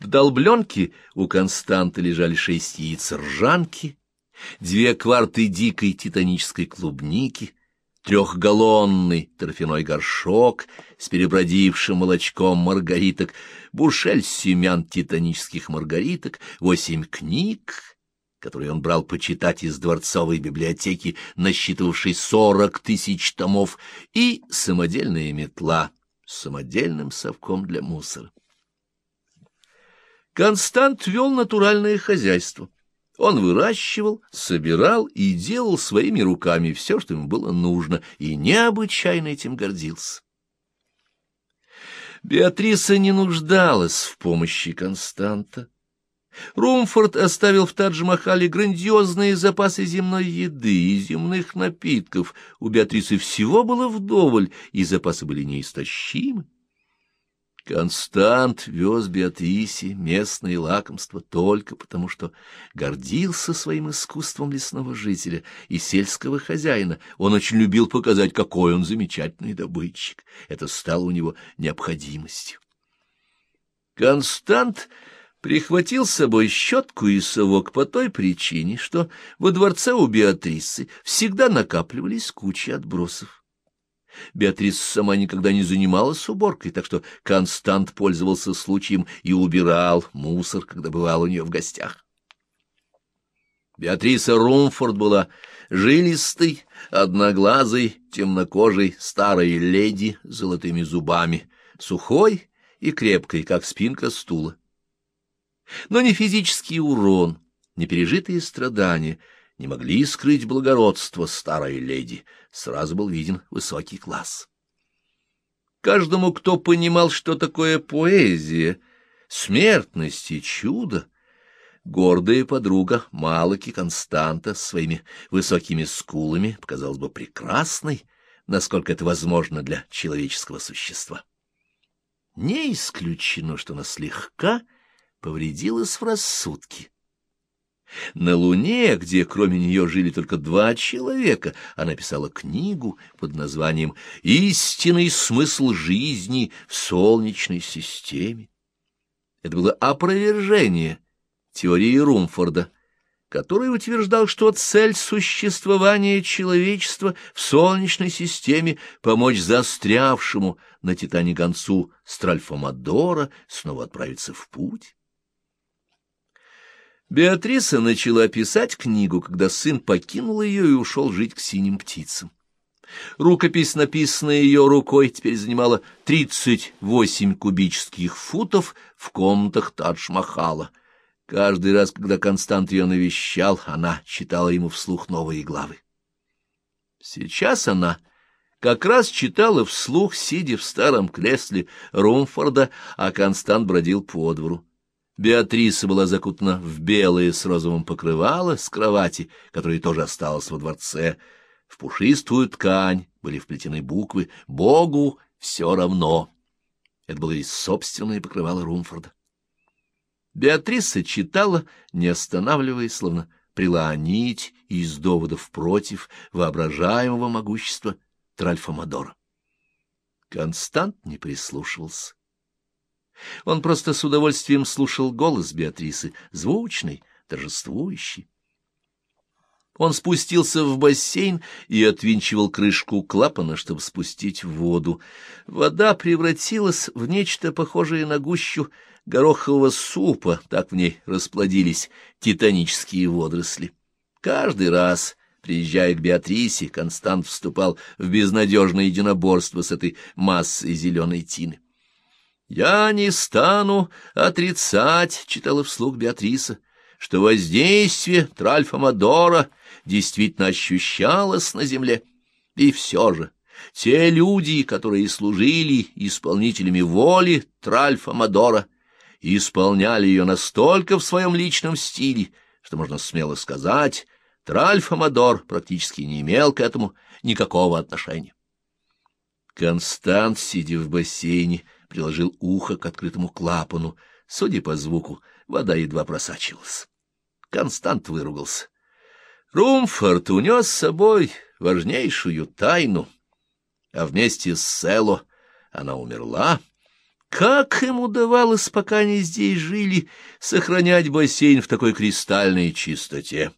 В долбленке у Константа лежали шесть яиц ржанки, две кварты дикой титанической клубники, трехгаллонный торфяной горшок с перебродившим молочком маргариток, бушель семян титанических маргариток, восемь книг, которые он брал почитать из дворцовой библиотеки, насчитывавшей сорок тысяч томов, и самодельная метла с самодельным совком для мусора. Констант вел натуральное хозяйство. Он выращивал, собирал и делал своими руками все, что ему было нужно, и необычайно этим гордился. Беатриса не нуждалась в помощи Константа. Румфорд оставил в Тадж-Махале грандиозные запасы земной еды и земных напитков. У Беатрисы всего было вдоволь, и запасы были неистощимы. Констант вез Беатрисе местные лакомства только потому, что гордился своим искусством лесного жителя и сельского хозяина. Он очень любил показать, какой он замечательный добытчик. Это стало у него необходимостью. Констант прихватил с собой щетку и совок по той причине, что во дворце у Беатрисы всегда накапливались кучи отбросов. Беатрис сама никогда не занималась уборкой, так что Констант пользовался случаем и убирал мусор, когда бывал у нее в гостях. Беатриса Румфорд была жилистой, одноглазой, темнокожей, старой леди с золотыми зубами, сухой и крепкой, как спинка стула. Но ни физический урон, ни пережитые страдания — не могли скрыть благородство старой леди, сразу был виден высокий класс. Каждому, кто понимал, что такое поэзия, смертность и чудо, гордая подруга Малаки Константа с своими высокими скулами показалась бы прекрасной, насколько это возможно для человеческого существа. Не исключено, что она слегка повредилась в рассудке на Луне, где кроме нее жили только два человека, она писала книгу под названием «Истинный смысл жизни в Солнечной системе». Это было опровержение теории Румфорда, который утверждал, что цель существования человечества в Солнечной системе — помочь застрявшему на Титане гонцу Стральфомадора снова отправиться в путь. Беатриса начала писать книгу, когда сын покинул ее и ушел жить к синим птицам. Рукопись, написанная ее рукой, теперь занимала 38 кубических футов в комнатах Тадж-Махала. Каждый раз, когда Констант ее навещал, она читала ему вслух новые главы. Сейчас она как раз читала вслух, сидя в старом кресле Румфорда, а Констант бродил по двору. Беатриса была закутана в белое с розовым покрывало с кровати, которая тоже осталась во дворце. В пушистую ткань были вплетены буквы «Богу все равно». Это было и собственное покрывало Румфорда. Беатриса читала, не останавливаясь, словно прила нить из доводов против воображаемого могущества Тральфа Мадора. Констант не прислушивался. Он просто с удовольствием слушал голос Беатрисы, звучный, торжествующий. Он спустился в бассейн и отвинчивал крышку клапана, чтобы спустить воду. Вода превратилась в нечто похожее на гущу горохового супа, так в ней расплодились титанические водоросли. Каждый раз, приезжая к Беатрисе, Констант вступал в безнадежное единоборство с этой массой зеленой тины. «Я не стану отрицать», — читала вслух Беатриса, «что воздействие Тральфа Мадора действительно ощущалось на земле. И все же те люди, которые служили исполнителями воли Тральфа Мадора, исполняли ее настолько в своем личном стиле, что можно смело сказать, Тральфа Мадор практически не имел к этому никакого отношения. Констант, сидя в бассейне, — приложил ухо к открытому клапану. Судя по звуку, вода едва просачивалась. Констант выругался. Румфорд унес с собой важнейшую тайну, а вместе с Село она умерла. Как им удавалось, пока они здесь жили, сохранять бассейн в такой кристальной чистоте?